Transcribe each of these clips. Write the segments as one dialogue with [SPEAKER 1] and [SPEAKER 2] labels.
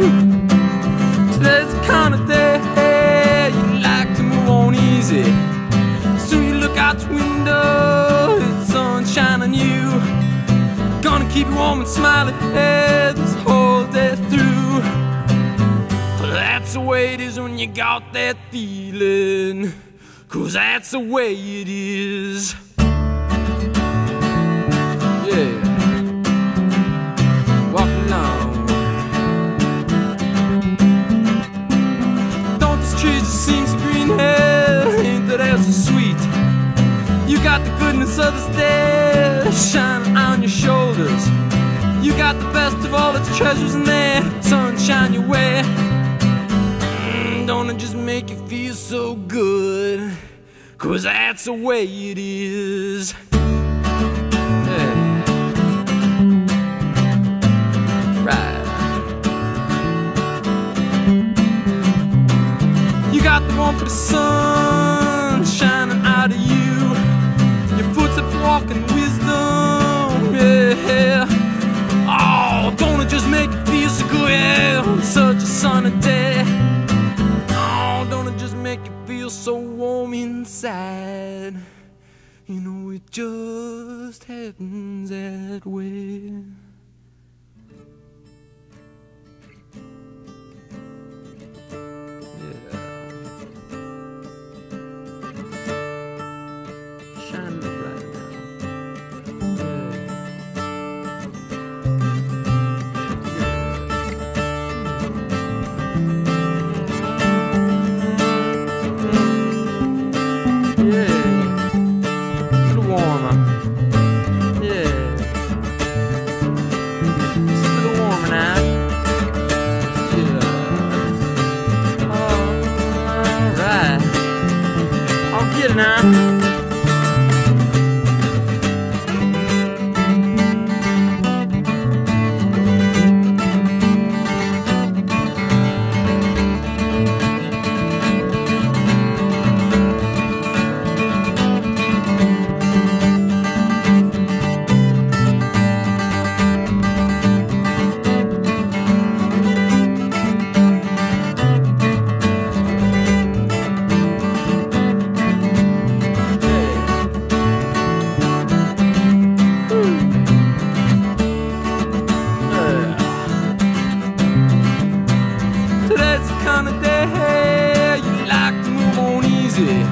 [SPEAKER 1] Today's the kind of day you like to move on easy. So you look out the window, it's sunshine on you. Gonna keep you warm and smiling this whole day through. That's the way it is when you got that feeling. Cause that's the way it is. Got the goodness of the day shining on your shoulders. You got the best of all its treasures in there, sunshine your way. Mm, don't it just make you feel so good? Cause that's the way it is. Right. You got the warmth of the sun shining out of you. Footsteps wisdom, yeah. Oh, don't it just make you feel so good, on such a sunny day. Oh, don't it just make you feel so warm inside? You know, it just happens that way. Yeah. Easy.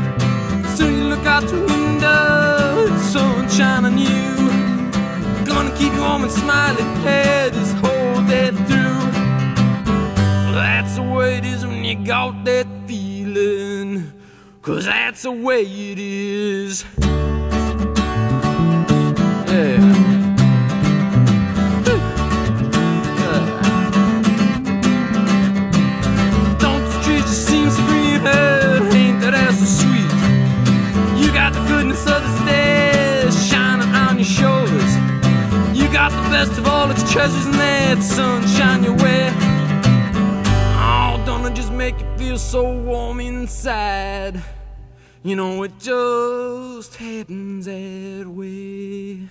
[SPEAKER 1] So you look out the window, sunshine on you. Gonna keep you warm and smiling, hey, this whole day through. That's the way it is when you got that feeling. Cause that's the way it is. Got the best of all its treasures and that sunshine your way. Oh, don't it just make you feel so warm inside? You know it just happens that way.